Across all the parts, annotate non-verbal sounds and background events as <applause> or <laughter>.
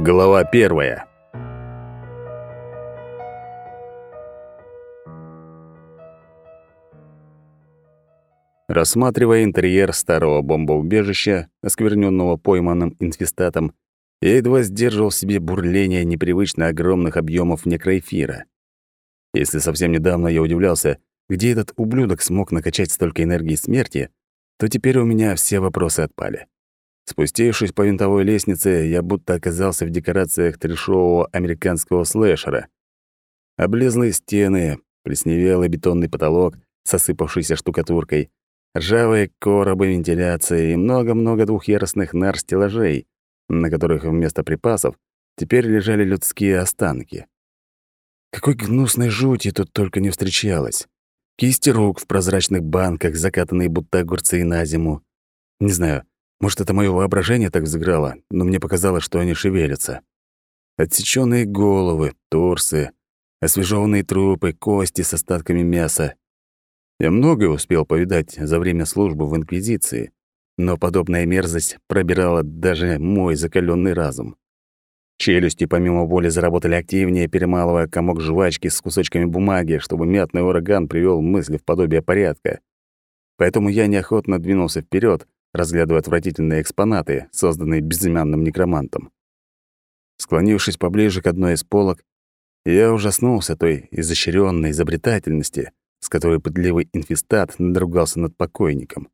Глава первая. Рассматривая интерьер старого бомбоубежища, оскверненного пойманным инфестатом, я едва сдерживал в себе бурление непривычно огромных объемов некроэфира. Если совсем недавно я удивлялся, где этот ублюдок смог накачать столько энергии смерти, то теперь у меня все вопросы отпали. Спустившись по винтовой лестнице, я будто оказался в декорациях трешового американского слэшера. Облезлые стены, плесневелый бетонный потолок с осыпавшейся штукатуркой, ржавые коробы вентиляции и много-много двухъярусных нар-стеллажей, на которых вместо припасов теперь лежали людские останки. Какой гнусной жути тут только не встречалось. Кисти рук в прозрачных банках, закатанные будто огурцы на зиму. Не знаю, может, это моё воображение так взыграло, но мне показалось, что они шевелятся. Отсечённые головы, торсы, освежеванные трупы, кости с остатками мяса. Я многое успел повидать за время службы в Инквизиции, но подобная мерзость пробирала даже мой закалённый разум. Челюсти помимо воли заработали активнее, перемалывая комок жвачки с кусочками бумаги, чтобы мятный ураган привёл мысли в подобие порядка. Поэтому я неохотно двинулся вперёд, разглядывая отвратительные экспонаты, созданные безымянным некромантом. Склонившись поближе к одной из полок, я ужаснулся той изощренной изобретательности, с которой пытливый инфестат надругался над покойником.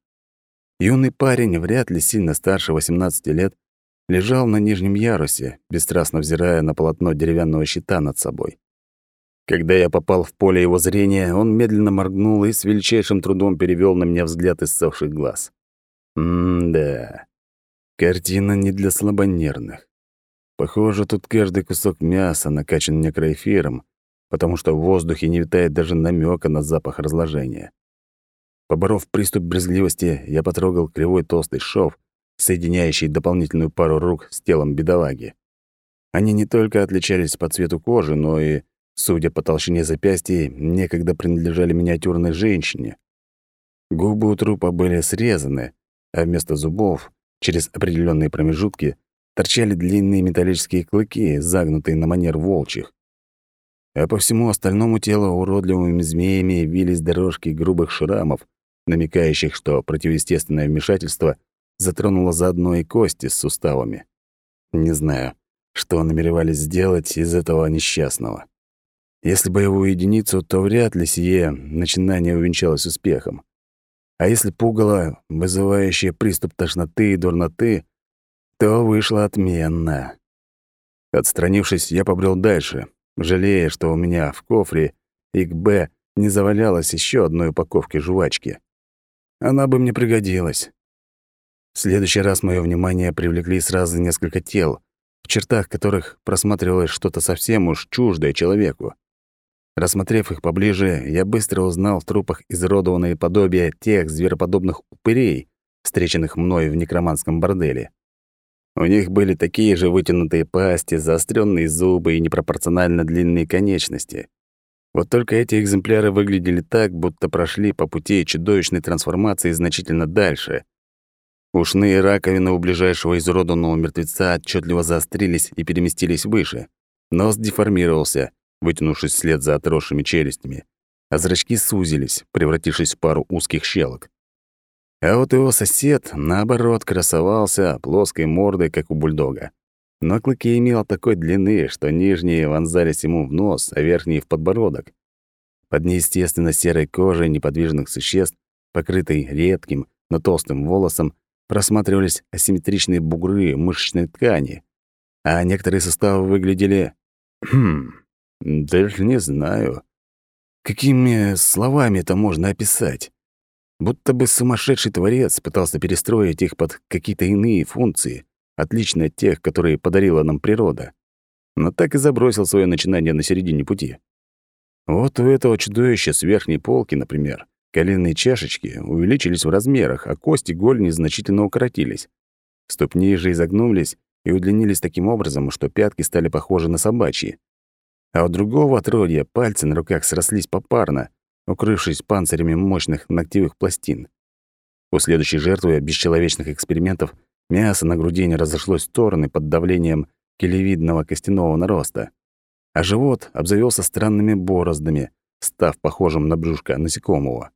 Юный парень, вряд ли сильно старше 18 лет, лежал на нижнем ярусе, бесстрастно взирая на полотно деревянного щита над собой. Когда я попал в поле его зрения, он медленно моргнул и с величайшим трудом перевел на меня взгляд из иссохших глаз. М-да. Картина не для слабонервных. Похоже, тут каждый кусок мяса накачан некроэфиром, потому что в воздухе не витает даже намека на запах разложения. Поборов приступ брезгливости, я потрогал кривой толстый шов, соединяющий дополнительную пару рук с телом бедолаги. Они не только отличались по цвету кожи, но и, судя по толщине запястья, некогда принадлежали миниатюрной женщине. Губы у трупа были срезаны, а вместо зубов, через определенные промежутки, торчали длинные металлические клыки, загнутые на манер волчьих. А по всему остальному телу уродливыми змеями вились дорожки грубых шрамов, намекающих, что противоестественное вмешательство затронуло заодно и кости с суставами. Не знаю, что намеревались сделать из этого несчастного. Если боевую единицу, то вряд ли сие начинание увенчалось успехом. А если пугало, вызывающее приступ тошноты и дурноты, то вышло отменно. Отстранившись, я побрел дальше, жалея, что у меня в кофре и к Б не завалялось еще одной упаковки жвачки. Она бы мне пригодилась. В следующий раз мое внимание привлекли сразу несколько тел, в чертах которых просматривалось что-то совсем уж чуждое человеку. Рассмотрев их поближе, я быстро узнал в трупах изродованные подобия тех звероподобных упырей, встреченных мной в некроманском борделе. У них были такие же вытянутые пасти, заостренные зубы и непропорционально длинные конечности. Вот только эти экземпляры выглядели так, будто прошли по пути чудовищной трансформации значительно дальше. Ушные раковины у ближайшего изуродованного мертвеца отчетливо заострились и переместились выше. Нос деформировался — вытянувшись вслед за отросшими челюстями, а зрачки сузились, превратившись в пару узких щелок. А вот его сосед, наоборот, красовался плоской мордой, как у бульдога. Но клыки имел такой длины, что нижние вонзались ему в нос, а верхние — в подбородок. Под неестественно серой кожей неподвижных существ, покрытой редким, но толстым волосом, просматривались асимметричные бугры мышечной ткани, а некоторые суставы выглядели... <clears throat> Даже не знаю. Какими словами это можно описать? Будто бы сумасшедший творец пытался перестроить их под какие-то иные функции, отличные от тех, которые подарила нам природа. Но так и забросил свое начинание на середине пути. Вот у этого чудовища с верхней полки, например, коленные чашечки увеличились в размерах, а кости голени значительно укоротились. Ступни же изогнулись и удлинились таким образом, что пятки стали похожи на собачьи а у другого отродья пальцы на руках срослись попарно, укрывшись панцирями мощных ногтевых пластин. У следующей жертвы бесчеловечных экспериментов мясо на груди не разошлось в стороны под давлением келевидного костяного нароста, а живот обзавелся странными бороздами, став похожим на брюшко насекомого.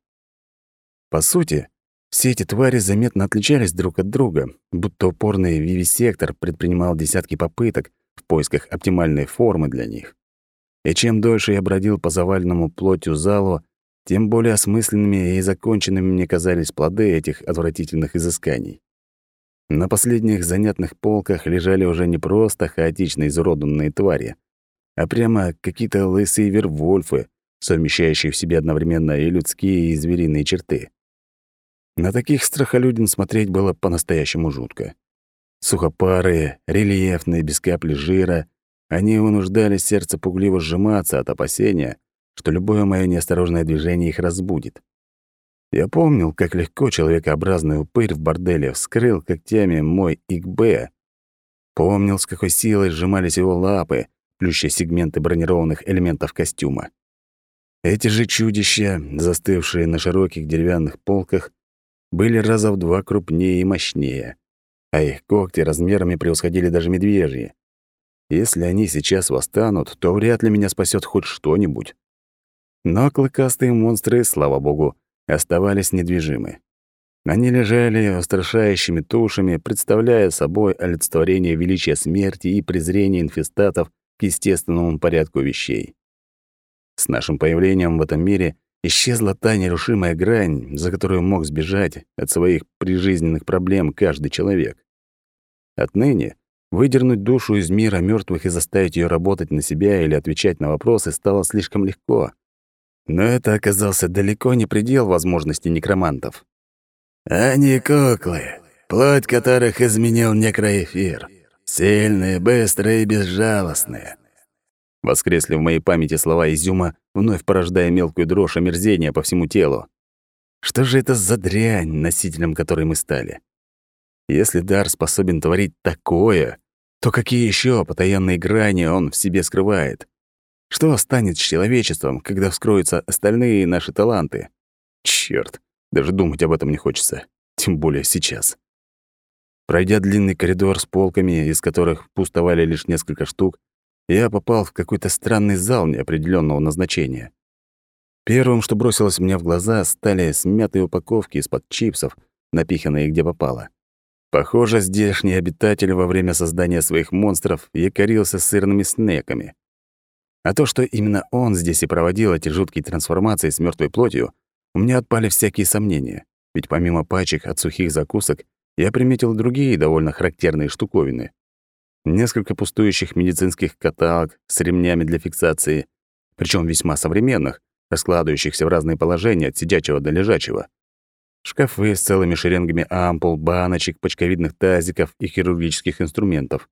По сути, все эти твари заметно отличались друг от друга, будто упорный вивисектор предпринимал десятки попыток в поисках оптимальной формы для них. И чем дольше я бродил по заваленному плотью залу, тем более осмысленными и законченными мне казались плоды этих отвратительных изысканий. На последних занятных полках лежали уже не просто хаотично изуродованные твари, а прямо какие-то лысые вервольфы, совмещающие в себе одновременно и людские, и звериные черты. На таких страхолюдин смотреть было по-настоящему жутко. Сухопарые, рельефные, без капли жира, они вынуждали сердце пугливо сжиматься от опасения, что любое моё неосторожное движение их разбудит. Я помнил, как легко человекообразный упырь в борделе вскрыл когтями мой ИКБ. Помнил, с какой силой сжимались его лапы, плюща сегменты бронированных элементов костюма. Эти же чудища, застывшие на широких деревянных полках, были раза в два крупнее и мощнее, а их когти размерами превосходили даже медвежьи. Если они сейчас восстанут, то вряд ли меня спасет хоть что-нибудь. Но клыкастые монстры, слава богу, оставались недвижимы. Они лежали устрашающими тушами, представляя собой олицетворение величия смерти и презрения инфестатов к естественному порядку вещей. С нашим появлением в этом мире исчезла та нерушимая грань, за которую мог сбежать от своих прижизненных проблем каждый человек. Отныне выдернуть душу из мира мертвых и заставить ее работать на себя или отвечать на вопросы стало слишком легко. Но это оказался далеко не предел возможностей некромантов. «Они куклы, плоть которых изменил некроэфир. Сильные, быстрые и безжалостные. Воскресли в моей памяти слова Изюма, вновь порождая мелкую дрожь омерзения по всему телу. Что же это за дрянь, носителем которой мы стали? Если дар способен творить такое, то какие еще потаенные грани он в себе скрывает? Что станет с человечеством, когда вскроются остальные наши таланты? Чёрт, даже думать об этом не хочется, тем более сейчас. Пройдя длинный коридор с полками, из которых пустовали лишь несколько штук, я попал в какой-то странный зал неопределенного назначения. Первым, что бросилось мне в глаза, стали смятые упаковки из-под чипсов, напиханные где попало. Похоже, здешний обитатель во время создания своих монстров якорился сырными снеками. А то, что именно он здесь и проводил эти жуткие трансформации с мертвой плотью, у меня отпали всякие сомнения. Ведь помимо пачек от сухих закусок, я приметил другие довольно характерные штуковины несколько пустующих медицинских каталог с ремнями для фиксации, причем весьма современных, раскладывающихся в разные положения от сидячего до лежачего. Шкафы с целыми шеренгами ампул, баночек, почковидных тазиков и хирургических инструментов.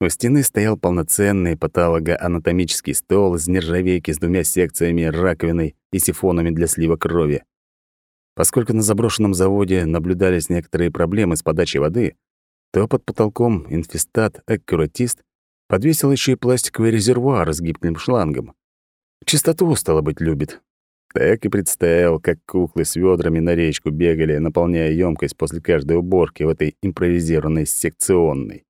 У стены стоял полноценный патологоанатомический стол из нержавейки с двумя секциями, раковиной и сифонами для слива крови. Поскольку на заброшенном заводе наблюдались некоторые проблемы с подачей воды, то под потолком инфестат-аккуратист подвесил еще и пластиковый резервуар с гибким шлангом. Чистоту, стало быть, любит. Так и представил, как куклы с ведрами на речку бегали, наполняя емкость после каждой уборки в этой импровизированной секционной.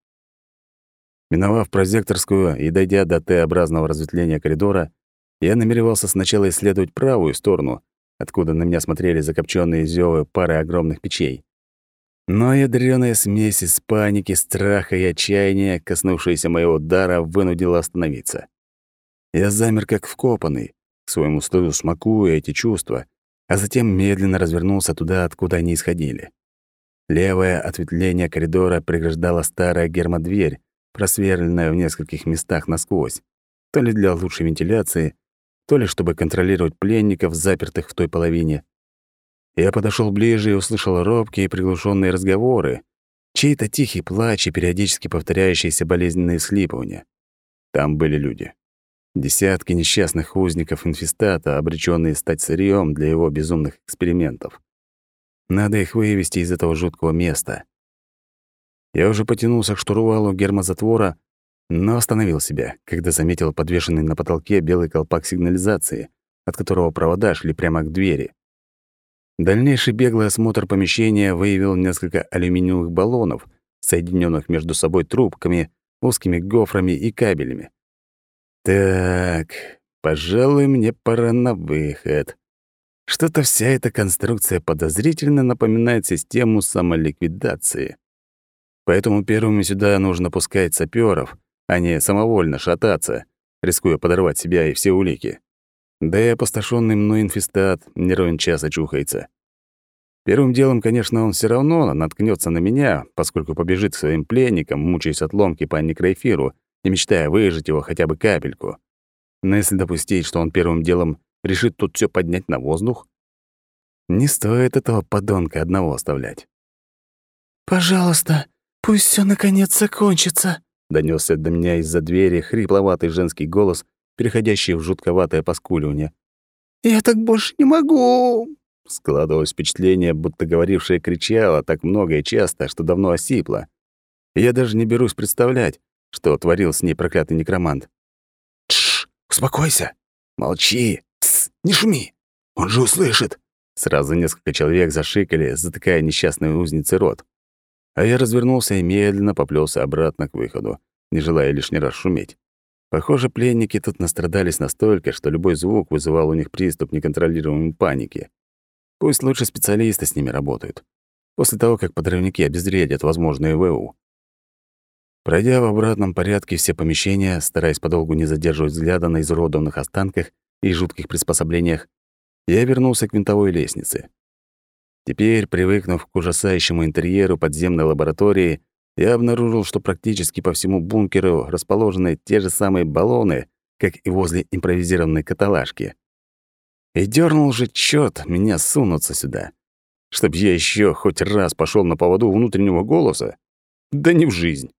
Миновав прозекторскую и дойдя до Т-образного разветвления коридора, я намеревался сначала исследовать правую сторону, откуда на меня смотрели закопченные зёвы пары огромных печей. Но ядрёная смесь из паники, страха и отчаяния, коснувшаяся моего дара, вынудила остановиться. Я замер как вкопанный, к своему стыду смакуя эти чувства, а затем медленно развернулся туда, откуда они исходили. Левое ответвление коридора преграждала старая гермодверь, просверленная в нескольких местах насквозь, то ли для лучшей вентиляции, то ли чтобы контролировать пленников, запертых в той половине. Я подошел ближе и услышал робкие и приглушенные разговоры, чей-то тихий плач и периодически повторяющиеся болезненные слипывания. Там были люди. Десятки несчастных узников инфестата, обреченные стать сырьем для его безумных экспериментов. Надо их вывести из этого жуткого места. Я уже потянулся к штурвалу гермозатвора, но остановил себя, когда заметил подвешенный на потолке белый колпак сигнализации, от которого провода шли прямо к двери. Дальнейший беглый осмотр помещения выявил несколько алюминиевых баллонов, соединенных между собой трубками, узкими гофрами и кабелями. Так, пожалуй, мне пора на выход. Что-то вся эта конструкция подозрительно напоминает систему самоликвидации. Поэтому первыми сюда нужно пускать саперов, а не самовольно шататься, рискуя подорвать себя и все улики. Да и опустошенный мной инфестат не ровен час очухается. Первым делом, конечно, он все равно наткнется на меня, поскольку побежит к своим пленникам, мучаясь от ломки по некроэфиру и мечтая выжить его хотя бы капельку. Но если допустить, что он первым делом решит тут все поднять на воздух, не стоит этого подонка одного оставлять. «Пожалуйста, пусть все наконец закончится», — донесся до меня из-за двери хрипловатый женский голос, переходящий в жутковатое поскуливание. «Я так больше не могу!» Складывалось впечатление, будто говорившая кричала так много и часто, что давно осипла. я даже не берусь представлять, что творил с ней проклятый некромант. «Тш, успокойся! Молчи! Тс, не шуми! Он же услышит!» Сразу несколько человек зашикали, затыкая несчастной узнице рот. А я развернулся и медленно поплелся обратно к выходу, не желая лишний раз шуметь. Похоже, пленники тут настрадались настолько, что любой звук вызывал у них приступ неконтролируемой паники. Пусть лучше специалисты с ними работают. После того, как подрывники обезвредят возможные ВУ. Пройдя в обратном порядке все помещения, стараясь подолгу не задерживать взгляда на изуродованных останках и жутких приспособлениях, я вернулся к винтовой лестнице. Теперь, привыкнув к ужасающему интерьеру подземной лаборатории, я обнаружил, что практически по всему бункеру расположены те же самые баллоны, как и возле импровизированной каталажки. И дернул же чёрт меня сунуться сюда. Чтоб я еще хоть раз пошел на поводу внутреннего голоса? Да не в жизнь.